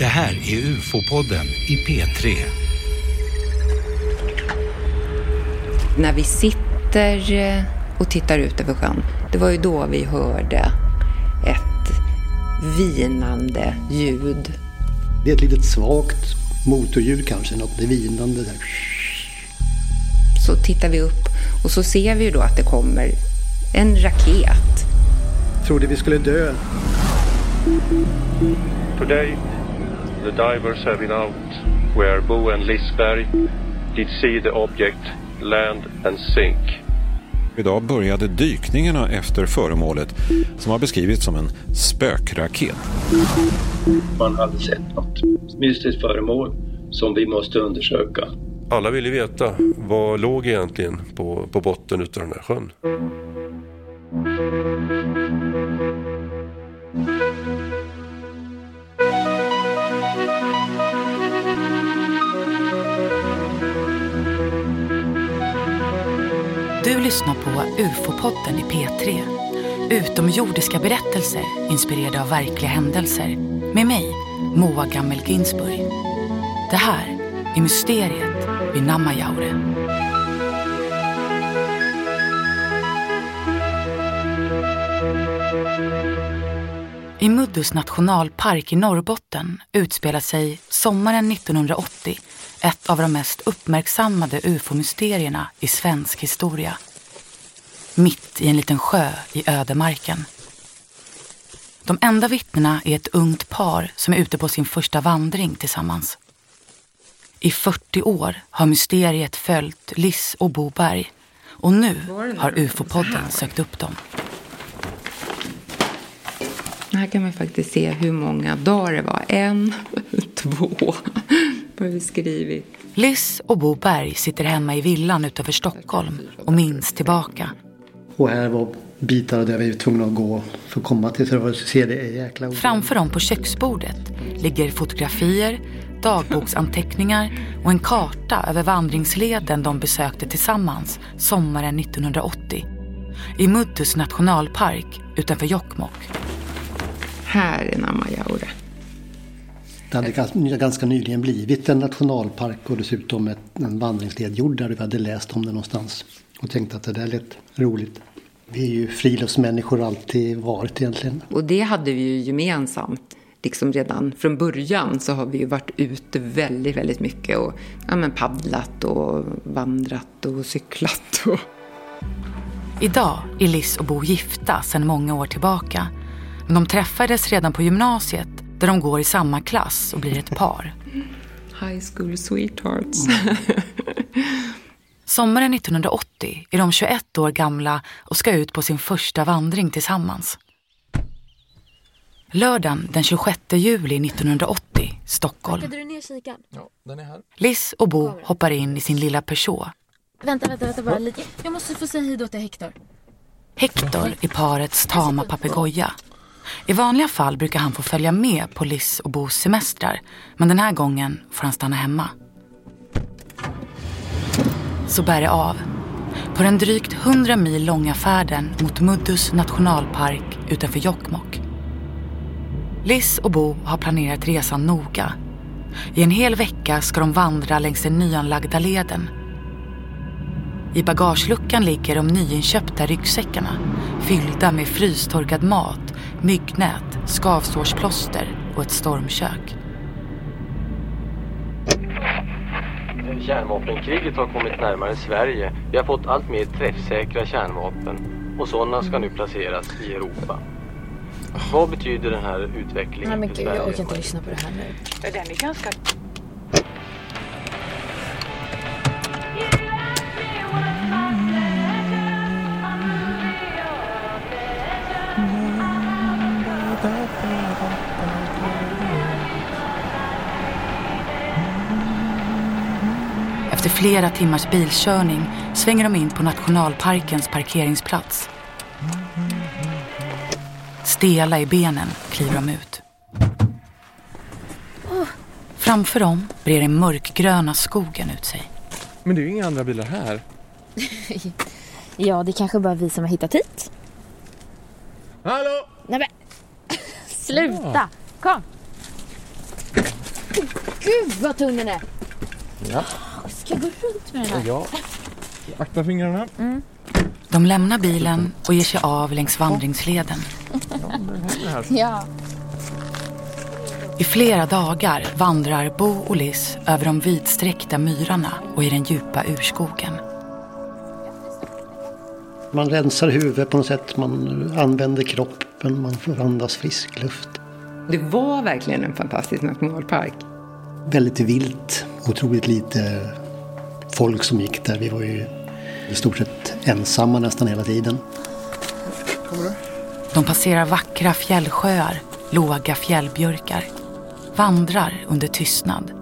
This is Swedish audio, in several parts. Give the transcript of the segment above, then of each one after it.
Det här är UFO-podden i P3. När vi sitter eh, och tittar ut över sjön, det var ju då vi hörde ett vinande ljud. Det är ett litet svagt motorljud kanske, något vinande där. Så tittar vi upp och så ser vi ju då att det kommer en raket. Trodde vi skulle dö. Today, the divers have been out where Bo and Lisberg did see the object land and sink. Idag började dykningarna efter föremålet som har beskrivits som en spökraket. Man hade sett något mystiskt föremål som vi måste undersöka. Alla ville veta vad låg egentligen på, på botten utav den här sjön. Lyssnar på UFO-podden i P3. Utomjordiska berättelser inspirerade av verkliga händelser. Med mig, Moa Gammel Ginsburg. Det här är Mysteriet vid Namajaure. I Muddus nationalpark i Norrbotten utspelar sig sommaren 1980 ett av de mest uppmärksammade ufo-mysterierna i svensk historia. Mitt i en liten sjö i ödemarken. De enda vittnena är ett ungt par som är ute på sin första vandring tillsammans. I 40 år har mysteriet följt Liss och Boberg och nu har ufo-podden sökt upp dem. Här kan man faktiskt se hur många dagar det var. En, två, har vi skrivit. Liss och Bo Berg sitter hemma i villan utanför Stockholm och minns tillbaka. Och här var bitar där vi var tvungna att gå för att komma till för att se det är jäkla. Framför dem på köksbordet ligger fotografier, dagboksanteckningar och en karta över vandringsleden de besökte tillsammans sommaren 1980. I Muddus nationalpark utanför Jokkmokk. Här är Namajaure. Det hade gans- ganska nyligen blivit en nationalpark och dessutom ett, en vandringsled gjord där vi hade läst om det någonstans. Och tänkte att det där lät roligt. Vi är ju friluftsmänniskor alltid varit egentligen. Och det hade vi ju gemensamt. Liksom redan från början så har vi ju varit ute väldigt, väldigt mycket och ja, men paddlat och vandrat och cyklat. Och... Idag är Liss och Bo gifta sedan många år tillbaka. Men de träffades redan på gymnasiet där de går i samma klass och blir ett par. High school sweethearts. Sommaren 1980 är de 21 år gamla och ska ut på sin första vandring tillsammans. Lördagen den 26 juli 1980, Stockholm. Packade du ner kikaren? Liss och Bo hoppar in i sin lilla Peugeot. Vänta, vänta, vänta bara lite. Jag måste få säga hej då till Hector. Hector är parets tama papegoja. I vanliga fall brukar han få följa med på Liss och Bos semestrar. Men den här gången får han stanna hemma. Så bär det av. På den drygt 100 mil långa färden mot Muddus nationalpark utanför Jokkmokk. Liss och Bo har planerat resan noga. I en hel vecka ska de vandra längs den nyanlagda leden. I bagageluckan ligger de nyinköpta ryggsäckarna fyllda med frystorkad mat, myggnät, skavsårsplåster och ett stormkök. Kärnvapenkriget har kommit närmare Sverige. Vi har fått allt mer träffsäkra kärnvapen och sådana ska nu placeras i Europa. Vad betyder den här utvecklingen Nej men för gud, jag orkar inte lyssna på det här nu. Den är ganska... flera timmars bilkörning svänger de in på nationalparkens parkeringsplats. Stela i benen kliver de ut. Framför dem brer den mörkgröna skogen ut sig. Men det är ju inga andra bilar här. Ja, det är kanske bara vi som har hittat hit. Hallå! Nej men, sluta! Kom! Gud vad tung den är! Ja. Ska jag gå runt med den här? Ja. Akta fingrarna. Mm. De lämnar bilen och ger sig av längs vandringsleden. Ja. I flera dagar vandrar Bo och Liz över de vidsträckta myrarna och i den djupa urskogen. Man rensar huvudet på något sätt, man använder kroppen, man får andas frisk luft. Det var verkligen en fantastisk nationalpark. Väldigt vilt, otroligt lite folk som gick där. Vi var ju i stort sett ensamma nästan hela tiden. De passerar vackra fjällsjöar, låga fjällbjörkar. Vandrar under tystnad.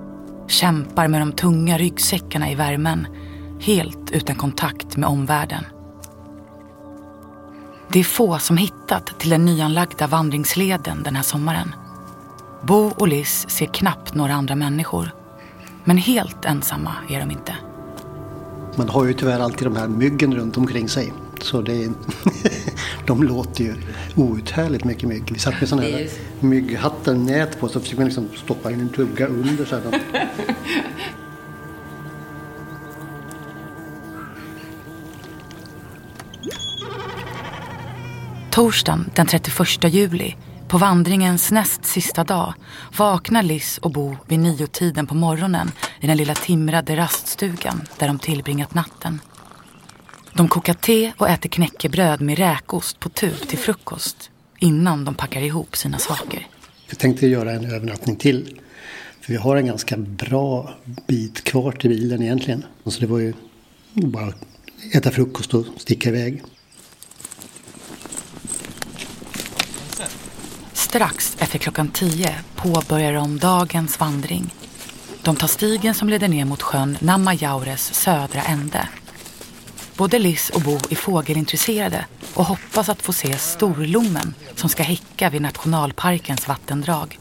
Kämpar med de tunga ryggsäckarna i värmen. Helt utan kontakt med omvärlden. Det är få som hittat till den nyanlagda vandringsleden den här sommaren. Bo och Liz ser knappt några andra människor. Men helt ensamma är de inte. Man har ju tyvärr alltid de här myggen runt omkring sig. Så det är, de låter ju outhärdligt mycket mygg. Vi satt med sådana här mygghattar, nät på, så försöker man liksom stoppa in en tugga under. Så här. Torsdagen den 31 juli, på vandringens näst sista dag, vaknar Liz och Bo vid niotiden på morgonen i den lilla timrade raststugan där de tillbringat natten. De kokar te och äter knäckebröd med räkost på tub till frukost innan de packar ihop sina saker. Vi tänkte göra en övernattning till. För vi har en ganska bra bit kvar till bilen egentligen. Så det var ju bara att äta frukost och sticka iväg. Strax efter klockan tio påbörjar de dagens vandring. De tar stigen som leder ner mot sjön Namajaures södra ände. Både Liz och Bo är fågelintresserade och hoppas att få se storlommen som ska häcka vid nationalparkens vattendrag.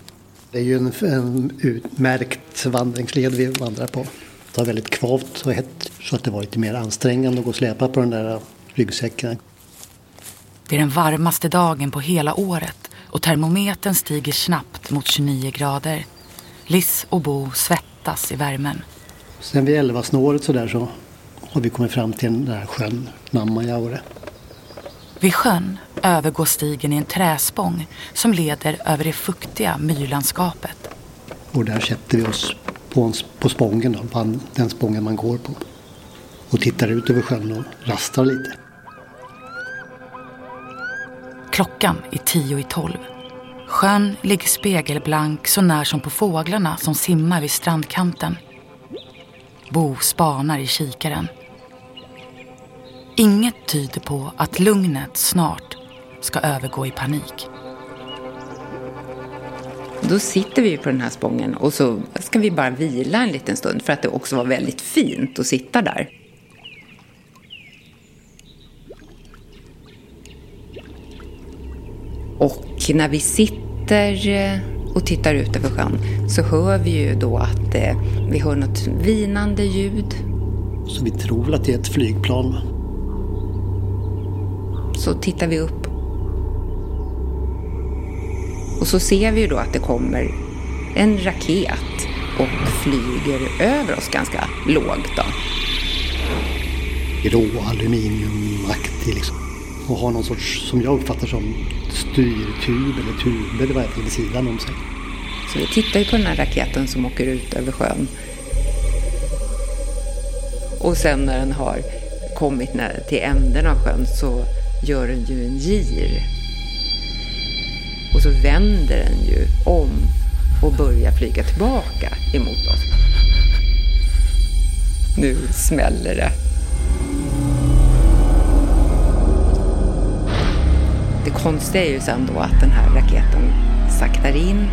Det är ju en, en utmärkt vandringsled vi vandrar på. Det var väldigt kvavt och hett så att det var lite mer ansträngande att gå och släpa på den där ryggsäcken. Det är den varmaste dagen på hela året och termometern stiger snabbt mot 29 grader. Liz och Bo svettas i värmen. Sen vid elvasnåret så där så har vi kommit fram till den där sjön Namajaure. Vid sjön övergår stigen i en träspång som leder över det fuktiga myrlandskapet. Och där sätter vi oss på, en, på spången, då, på den spången man går på. Och tittar ut över sjön och rastar lite. Klockan är tio i tolv. Sjön ligger spegelblank så när som på fåglarna som simmar vid strandkanten. Bo spanar i kikaren. Inget tyder på att lugnet snart ska övergå i panik. Då sitter vi på den här spången och så ska vi bara vila en liten stund för att det också var väldigt fint att sitta där. Och när vi sitter eh, och tittar ut över sjön så hör vi ju då att eh, vi hör något vinande ljud. Så vi tror väl att det är ett flygplan. Så tittar vi upp. Och så ser vi ju då att det kommer en raket och flyger över oss ganska lågt. Då. Grå aluminiumaktig liksom. Och har någon sorts, som jag uppfattar som styrtub eller tuber vad varje vid sidan om sig. Så vi tittar ju på den här raketen som åker ut över sjön. Och sen när den har kommit till änden av sjön så gör den ju en gir. Och så vänder den ju om och börjar flyga tillbaka emot oss. Nu smäller det. Konstiga är ju sen då att den här raketen saktar in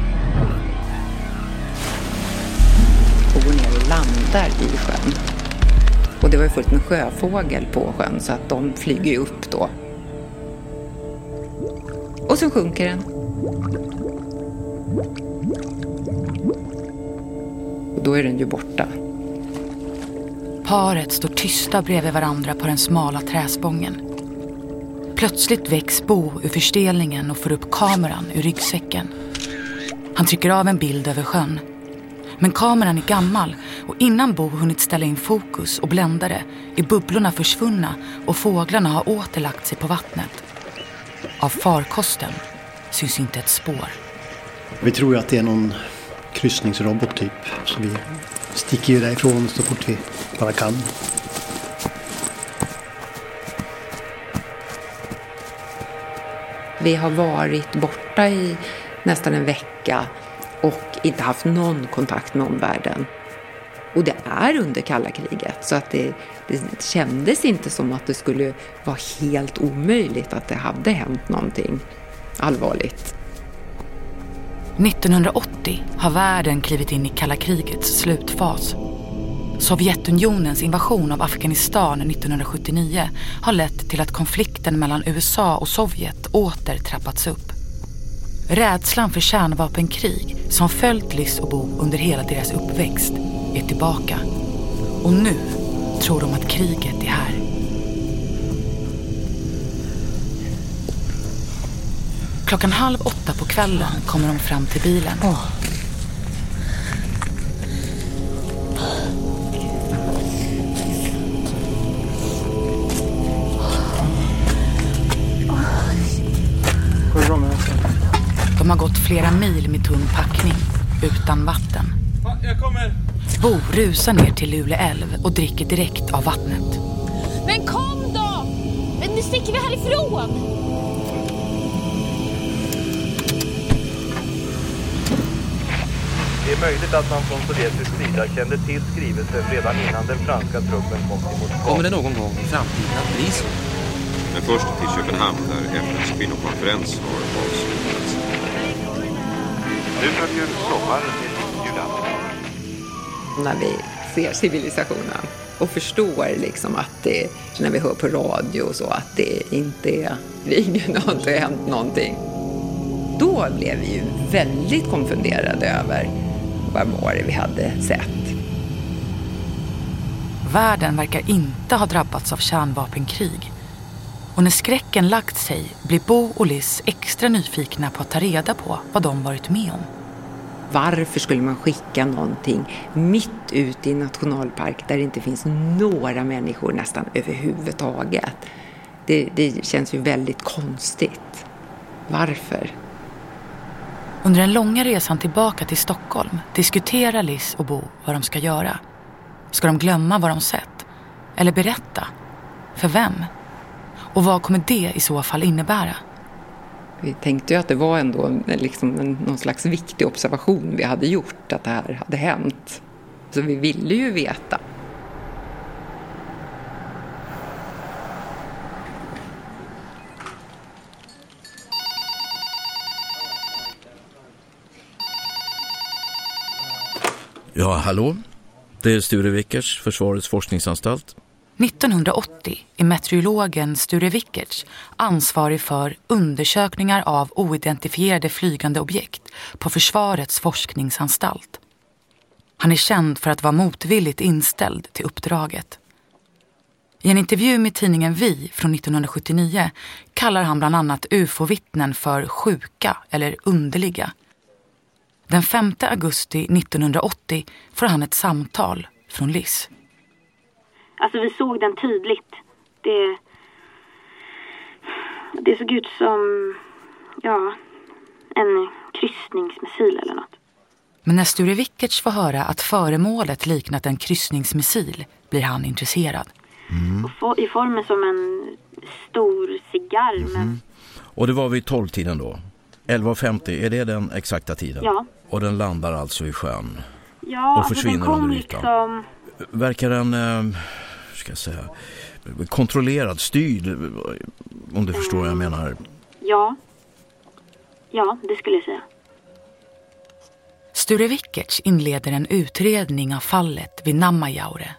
och går ner och landar i sjön. Och det var ju fullt med sjöfågel på sjön så att de flyger ju upp då. Och så sjunker den. Och då är den ju borta. Paret står tysta bredvid varandra på den smala träspången. Plötsligt väcks Bo ur förstelningen och får upp kameran ur ryggsäcken. Han trycker av en bild över sjön. Men kameran är gammal och innan Bo hunnit ställa in fokus och bländare är bubblorna försvunna och fåglarna har åter lagt sig på vattnet. Av farkosten syns inte ett spår. Vi tror ju att det är någon kryssningsrobot typ. Så vi sticker ju därifrån så fort vi bara kan. Vi har varit borta i nästan en vecka och inte haft någon kontakt med omvärlden. Och det är under kalla kriget, så att det, det kändes inte som att det skulle vara helt omöjligt att det hade hänt någonting allvarligt. 1980 har världen klivit in i kalla krigets slutfas. Sovjetunionens invasion av Afghanistan 1979 har lett till att konflikten mellan USA och Sovjet åter trappats upp. Rädslan för kärnvapenkrig som följt Liz och Bo under hela deras uppväxt är tillbaka. Och nu tror de att kriget är här. Klockan halv åtta på kvällen kommer de fram till bilen. De har gått flera mil med tung packning, utan vatten. Jag kommer! Bo rusar ner till Lule älv och dricker direkt av vattnet. Men kom då! Nu sticker vi härifrån! Det är möjligt att man från sovjetisk sida kände till skrivelsen redan innan den franska truppen kom till Moskva. Kommer det någon gång i framtiden att bli så? Men först till Köpenhamn där FNs kvinnokonferens har. Nu följer sommar med Jylland. När vi ser civilisationen och förstår liksom att det, när vi hör på radio och så, att det inte är krig, det har inte hänt någonting. Då blev vi ju väldigt konfunderade över vad var det vi hade sett. Världen verkar inte ha drabbats av kärnvapenkrig. Och när skräcken lagt sig blir Bo och Liz extra nyfikna på att ta reda på vad de varit med om. Varför skulle man skicka någonting mitt ute i en nationalpark där det inte finns några människor nästan överhuvudtaget? Det, det känns ju väldigt konstigt. Varför? Under den långa resan tillbaka till Stockholm diskuterar Liz och Bo vad de ska göra. Ska de glömma vad de sett? Eller berätta? För vem? Och vad kommer det i så fall innebära? Vi tänkte ju att det var ändå en, liksom en, någon slags viktig observation vi hade gjort, att det här hade hänt. Så vi ville ju veta. Ja, hallå? Det är Sture Vickers, Försvarets forskningsanstalt. 1980 är meteorologen Sture Wickertz ansvarig för undersökningar av oidentifierade flygande objekt på Försvarets forskningsanstalt. Han är känd för att vara motvilligt inställd till uppdraget. I en intervju med tidningen Vi från 1979 kallar han bland annat ufo-vittnen för sjuka eller underliga. Den 5 augusti 1980 får han ett samtal från Liss. Alltså vi såg den tydligt. Det, det såg ut som, ja, en kryssningsmissil eller något. Men när Sture Wickertz får höra att föremålet liknat en kryssningsmissil blir han intresserad. Mm. Och få, I formen som en stor cigarr. Men, Och det var vid 12-tiden då? 11.50, är det den exakta tiden? Ja. Och den landar alltså i sjön? ja, Och alltså försvinner den kom under ytan. liksom... Verkar den, eh, ska jag säga, kontrollerad, styrd, om du förstår vad jag menar? Ja. Ja, det skulle jag säga. Sture Wickertz inleder en utredning av fallet vid Nammajaure.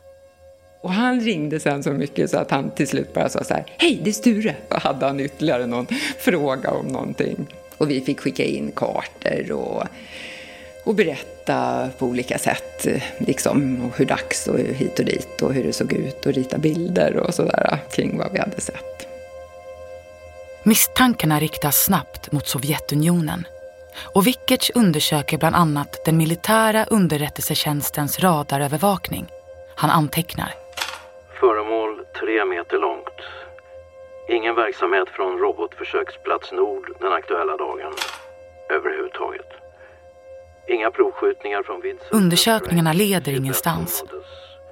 Och han ringde sen så mycket så att han till slut bara sa så här, hej det är Sture! Och hade han ytterligare någon fråga om någonting. Och vi fick skicka in kartor och, och berätta på olika sätt, liksom hur dags och hit och dit och hur det såg ut och rita bilder och sådär kring vad vi hade sett. Misstankarna riktas snabbt mot Sovjetunionen. Och Vickerts undersöker bland annat den militära underrättelsetjänstens radarövervakning. Han antecknar. Föremål tre meter långt. Ingen verksamhet från robotförsöksplats Nord den aktuella dagen överhuvudtaget. Inga provskjutningar från Vidsel. Undersökningarna leder ingenstans.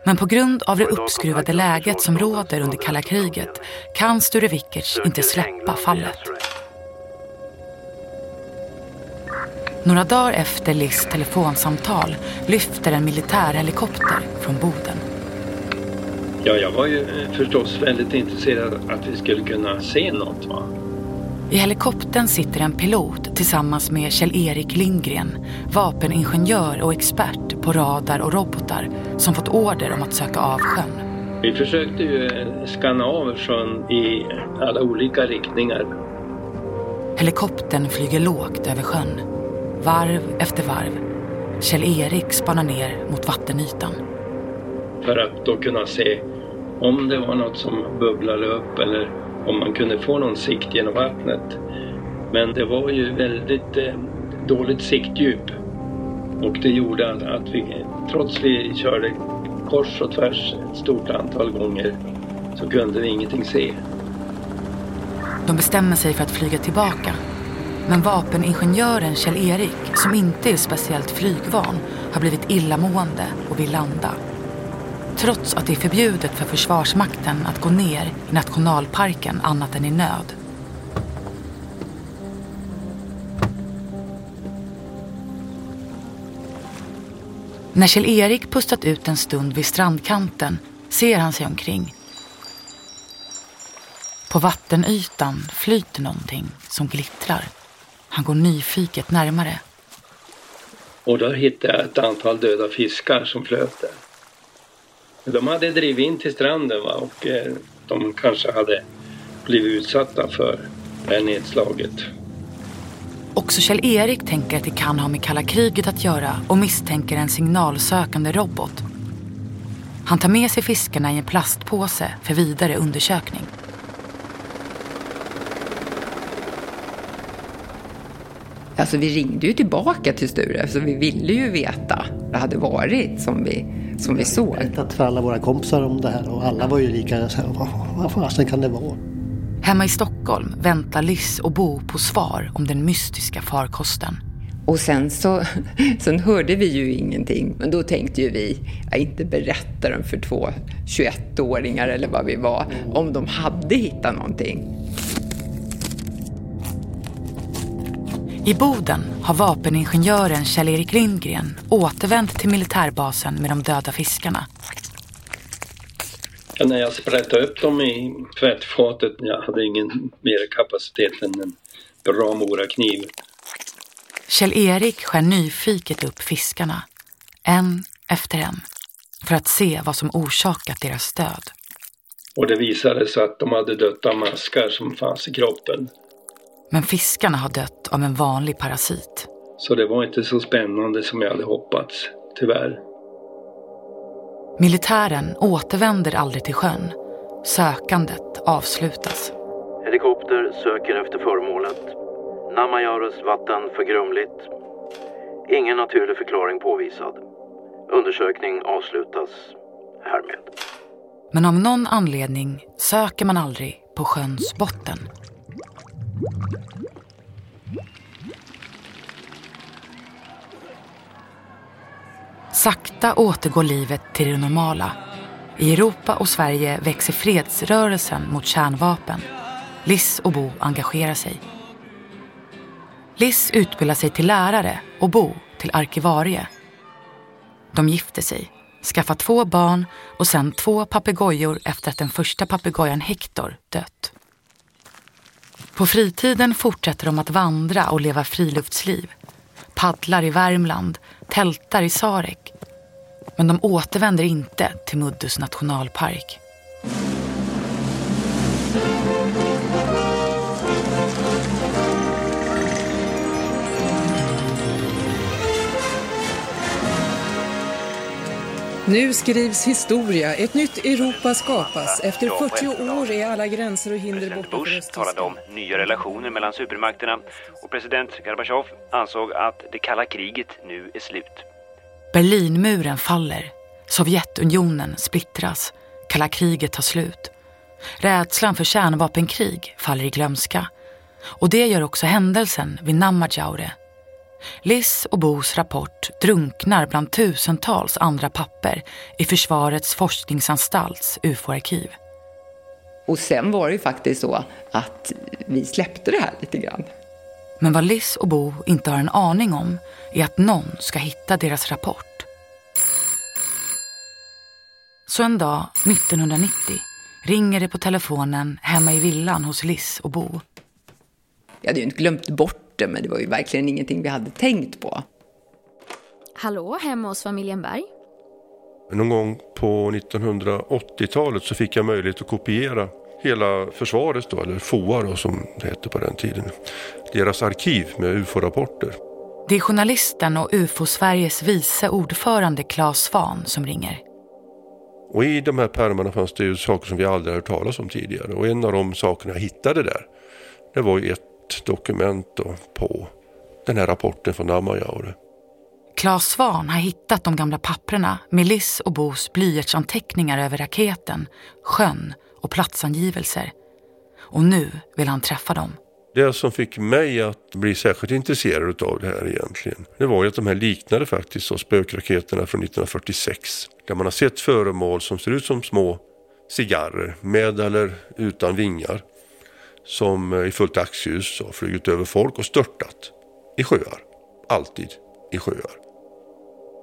Men på grund av det uppskruvade läget som råder under kalla kriget kan Sture Vickerts inte släppa fallet. Några dagar efter Liss telefonsamtal lyfter en militärhelikopter från Boden. Ja, jag var ju eh, förstås väldigt intresserad att vi skulle kunna se något. Va? I helikoptern sitter en pilot tillsammans med Kjell-Erik Lindgren, vapeningenjör och expert på radar och robotar som fått order om att söka av sjön. Vi försökte ju eh, skanna av sjön i alla olika riktningar. Helikoptern flyger lågt över sjön. Varv efter varv. Kjell-Erik spanar ner mot vattenytan. För att då kunna se om det var något som bubblade upp eller om man kunde få någon sikt genom vattnet. Men det var ju väldigt eh, dåligt siktdjup. Och det gjorde att, att vi, trots vi körde kors och tvärs ett stort antal gånger, så kunde vi ingenting se. De bestämmer sig för att flyga tillbaka. Men vapeningenjören Kjell-Erik, som inte är speciellt flygvan, har blivit illamående och vill landa. Trots att det är förbjudet för Försvarsmakten att gå ner i nationalparken annat än i nöd. När Kjell-Erik pustat ut en stund vid strandkanten ser han sig omkring. På vattenytan flyter någonting som glittrar. Han går nyfiket närmare. Och då hittade jag ett antal döda fiskar som flöt där. De hade drivit in till stranden va? och eh, de kanske hade blivit utsatta för det här nedslaget. Också Kjell-Erik tänker att det kan ha med kalla kriget att göra och misstänker en signalsökande robot. Han tar med sig fiskarna i en plastpåse för vidare undersökning. Alltså vi ringde ju tillbaka till Sture, så vi ville ju veta vad det hade varit som vi, som vi såg. berättat för alla våra kompisar om det här och alla var ju lika så här, vad, vad fasen kan det vara? Hemma i Stockholm väntar Liss och Bo på svar om den mystiska farkosten. Och sen så sen hörde vi ju ingenting. Men då tänkte ju vi, jag inte berätta dem för två 21-åringar eller vad vi var, om de hade hittat någonting. I Boden har vapeningenjören Kjell-Erik Lindgren återvänt till militärbasen med de döda fiskarna. Ja, när jag sprättade upp dem i tvättfatet, jag hade ingen mer kapacitet än en bra morakniv. Kjell-Erik skär nyfiket upp fiskarna, en efter en, för att se vad som orsakat deras död. Och det visade sig att de hade dött av maskar som fanns i kroppen. Men fiskarna har dött av en vanlig parasit. Så det var inte så spännande som jag hade hoppats, tyvärr. Militären återvänder aldrig till sjön. Sökandet avslutas. Helikopter söker efter föremålet. Namajares vatten för grumligt. Ingen naturlig förklaring påvisad. Undersökning avslutas härmed. Men av någon anledning söker man aldrig på sjöns botten. Sakta återgår livet till det normala. I Europa och Sverige växer fredsrörelsen mot kärnvapen. Liss och Bo engagerar sig. Liss utbildar sig till lärare och Bo till arkivarie. De gifter sig, skaffar två barn och sen två papegojor efter att den första papegojan Hector dött. På fritiden fortsätter de att vandra och leva friluftsliv. Paddlar i Värmland, tältar i Sarek. Men de återvänder inte till Muddus nationalpark. Nu skrivs historia. Ett nytt Europa skapas. Efter 40 år är alla gränser och hinder borta för Bush talade om nya relationer mellan supermakterna och president Gorbachev ansåg att det kalla kriget nu är slut. Berlinmuren faller. Sovjetunionen splittras. Kalla kriget tar slut. Rädslan för kärnvapenkrig faller i glömska. Och det gör också händelsen vid Namajaure. Liss och Bos rapport drunknar bland tusentals andra papper i Försvarets forskningsanstalts UFO-arkiv. Och sen var det ju faktiskt så att vi släppte det här lite grann. Men vad Liss och Bo inte har en aning om är att någon ska hitta deras rapport. Så en dag 1990 ringer det på telefonen hemma i villan hos Liss och Bo. Jag hade ju inte glömt bort det, men det var ju verkligen ingenting vi hade tänkt på. Hallå, hemma hos familjen Berg? Någon gång på 1980-talet så fick jag möjlighet att kopiera hela försvaret då, eller FOA då, som det hette på den tiden. Deras arkiv med UFO-rapporter. Det är journalisten och UFO-Sveriges vice ordförande Claes Svan som ringer. Och i de här pärmarna fanns det ju saker som vi aldrig hört talas om tidigare. Och en av de sakerna jag hittade där, det var ju ett dokument då på den här rapporten från Namajaure. Claes Svan har hittat de gamla papprena med Liss och Bos blyertsanteckningar över raketen, sjön och platsangivelser. Och nu vill han träffa dem. Det som fick mig att bli särskilt intresserad av det här egentligen, det var ju att de här liknade faktiskt så spökraketerna från 1946. Där man har sett föremål som ser ut som små cigarrer med eller utan vingar. Som eh, i fullt dagsljus har flugit över folk och störtat i sjöar. Alltid i sjöar.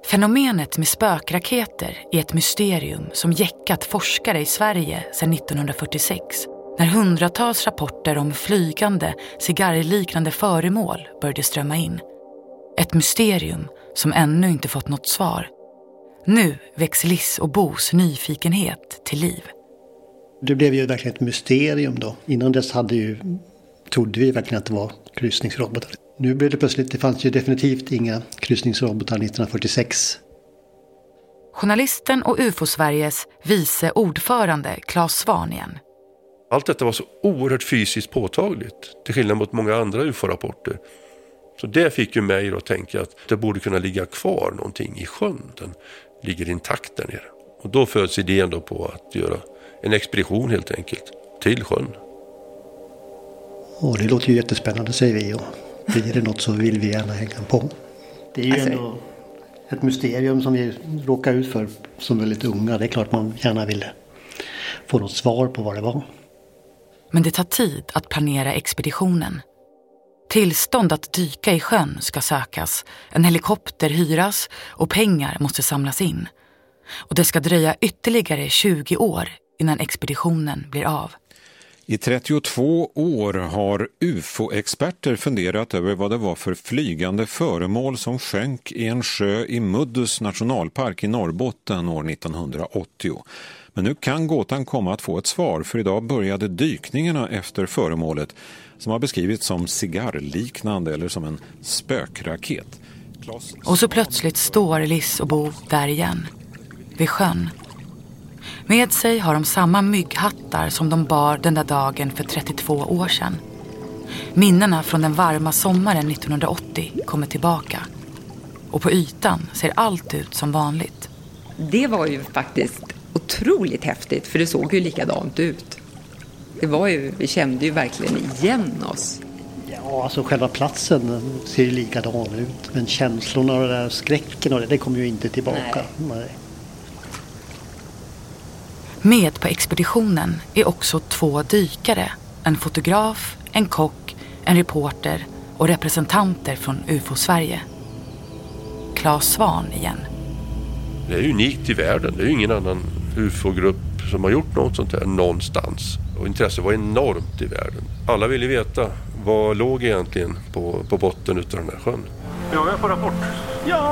Fenomenet med spökraketer är ett mysterium som jäckat forskare i Sverige sedan 1946 när hundratals rapporter om flygande, cigarrliknande föremål började strömma in. Ett mysterium som ännu inte fått något svar. Nu väcks Liss och Bos nyfikenhet till liv. Det blev ju verkligen ett mysterium då. Innan dess hade ju, trodde vi verkligen att det var kryssningsrobotar. Nu blev det plötsligt, det fanns ju definitivt inga kryssningsrobotar 1946. Journalisten och UFO-Sveriges vice ordförande Claes Svan igen. Allt detta var så oerhört fysiskt påtagligt, till skillnad mot många andra UFO-rapporter. Så det fick ju mig att tänka att det borde kunna ligga kvar någonting i sjön. Den ligger intakt där nere. Och då föds idén då på att göra en expedition helt enkelt till sjön. Och det låter ju jättespännande säger vi och blir det något så vill vi gärna hänga på. Det är ju Alltså- ändå ett mysterium som vi råkar ut för som väldigt unga. Det är klart man gärna ville få något svar på vad det var. Men det tar tid att planera expeditionen. Tillstånd att dyka i sjön ska sökas, en helikopter hyras och pengar måste samlas in. Och det ska dröja ytterligare 20 år innan expeditionen blir av. I 32 år har ufo-experter funderat över vad det var för flygande föremål som sjönk i en sjö i Muddus nationalpark i Norrbotten år 1980. Men nu kan gåtan komma att få ett svar för idag började dykningarna efter föremålet som har beskrivits som cigarrliknande eller som en spökraket. Och så plötsligt står Liss och Bo där igen, vid sjön. Med sig har de samma mygghattar som de bar den där dagen för 32 år sedan. Minnena från den varma sommaren 1980 kommer tillbaka. Och på ytan ser allt ut som vanligt. Det var ju faktiskt otroligt häftigt, för det såg ju likadant ut. Det var ju, vi kände ju verkligen igen oss. Ja, alltså själva platsen den ser ju likadan ut. Men känslorna och det där skräcken och det, det kommer ju inte tillbaka. Nej. Med på expeditionen är också två dykare, en fotograf, en kock, en reporter och representanter från UFO-Sverige. Claes Svan igen. Det är unikt i världen. Det är ingen annan UFO-grupp som har gjort något sånt här någonstans. Och intresset var enormt i världen. Alla ville veta vad låg egentligen på, på botten utav den här sjön. Ja, jag får rapport.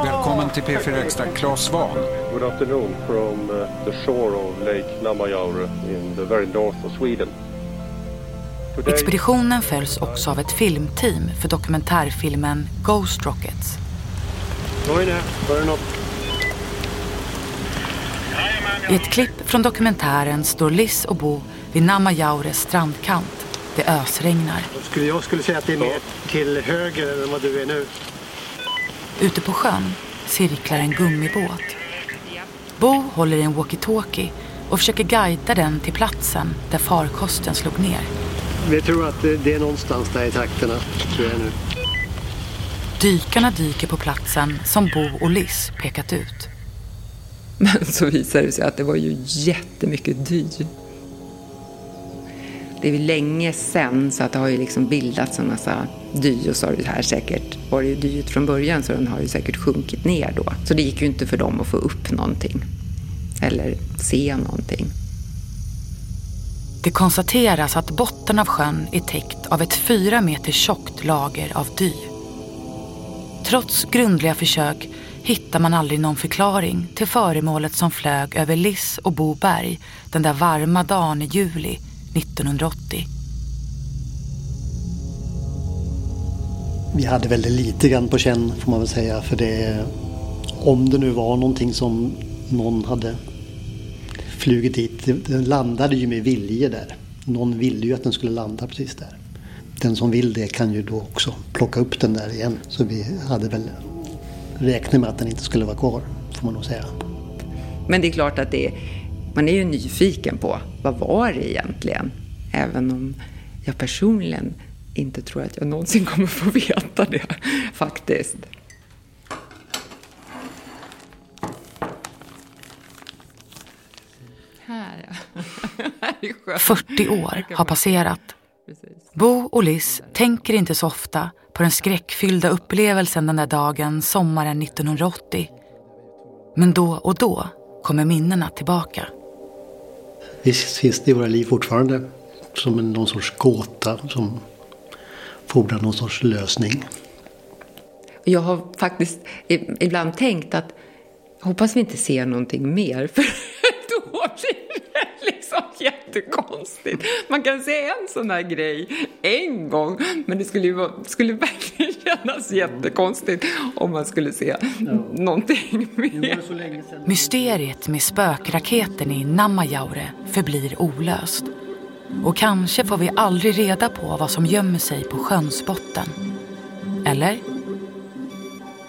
Välkommen till P4 Extra, Claes Svahn. Good afternoon from uh, the shore of Lake Namajaure in the very north of Sweden. Today... Expeditionen följs också av ett filmteam för dokumentärfilmen Ghost Rockets. I ett klipp från dokumentären står Liz och Bo vid Namajaures strandkant. Det ösregnar. Skulle jag skulle säga att det är mer till höger än vad du är nu. Ute på sjön cirklar en gummibåt. Bo håller i en walkie-talkie och försöker guida den till platsen där farkosten slog ner. Vi tror att det är någonstans där i trakterna, tror jag nu. Dykarna dyker på platsen som Bo och Liz pekat ut. Men så visade det sig att det var ju jättemycket dy. Det är ju länge sedan så att det har ju liksom bildats en massa dy och så har det här säkert var det ju dyrt från början så den har ju säkert sjunkit ner då. Så det gick ju inte för dem att få upp någonting. Eller se någonting. Det konstateras att botten av sjön är täckt av ett fyra meter tjockt lager av dy. Trots grundliga försök hittar man aldrig någon förklaring till föremålet som flög över Liss och Boberg den där varma dagen i juli 1980. Vi hade väldigt lite grann på känn får man väl säga. För det, om det nu var någonting som någon hade flugit dit. Den landade ju med vilje där. Någon ville ju att den skulle landa precis där. Den som vill det kan ju då också plocka upp den där igen. Så vi hade väl räknat med att den inte skulle vara kvar, får man nog säga. Men det är klart att det är, man är ju nyfiken på vad var det egentligen? Även om jag personligen inte tror att jag någonsin kommer få veta det faktiskt. Här ja. Här är skönt. 40 år har passerat. Bo och Liz tänker inte så ofta på den skräckfyllda upplevelsen den där dagen sommaren 1980. Men då och då kommer minnena tillbaka. Visst finns det i våra liv fortfarande som en, någon sorts gåta som fordrar någon sorts lösning. Jag har faktiskt ibland tänkt att hoppas vi inte ser någonting mer för då blir jättekonstigt. Man kan se en sån här grej en gång men det skulle ju vara, skulle verkligen kännas jättekonstigt om man skulle se någonting mer. Mysteriet med spökraketen i Namajaure förblir olöst. Och kanske får vi aldrig reda på vad som gömmer sig på sjöns botten. Eller?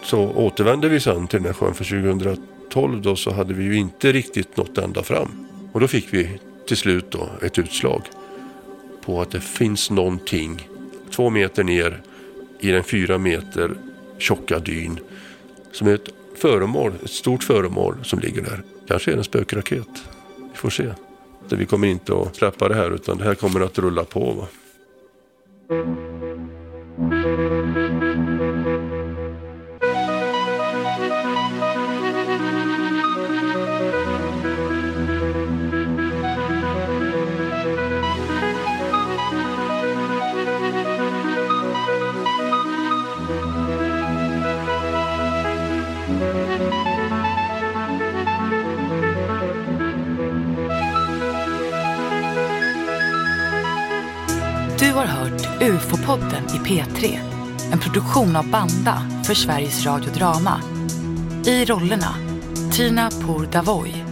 Så återvände vi sen till den här sjön för 2012 då så hade vi ju inte riktigt nått ända fram. Och då fick vi till slut då ett utslag på att det finns någonting två meter ner i den fyra meter tjocka dyn som är ett föremål, ett stort föremål som ligger där. Kanske är det en spökraket. Vi får se. Vi kommer inte att släppa det här utan det här kommer att rulla på. Va? UFO-podden i P3. En produktion av Banda för Sveriges Radio Drama. I rollerna Tina Pour Davoy,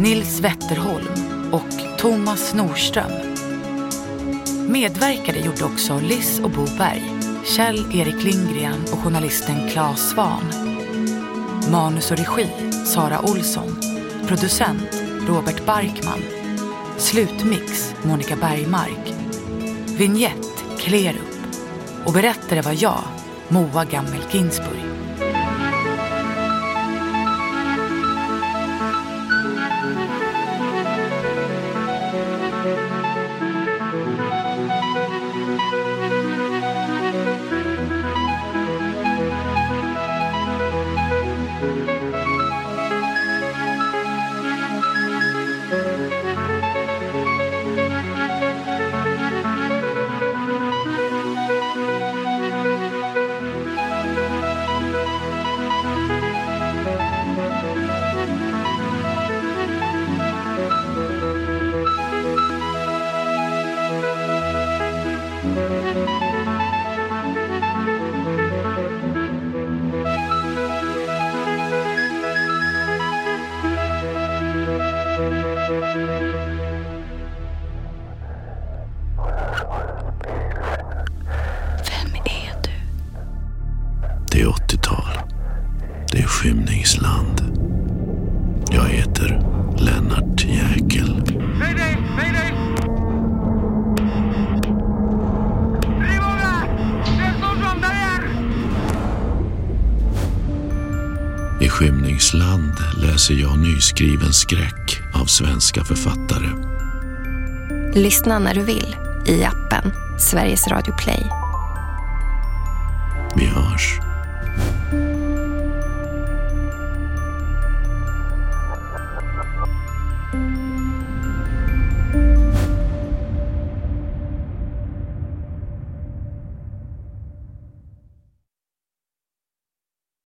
Nils Wetterholm och Thomas Norström. Medverkade gjorde också Liz och Boberg, Kjell-Erik Lindgren och journalisten Claes Svan. Manus och regi Sara Olsson. Producent Robert Barkman. Slutmix Monica Bergmark. Vignett Klerup. Och berättare var jag, Moa Gammel Ginsburg. En skräck av svenska författare. Lyssna när du vill i appen Sveriges Radio Play.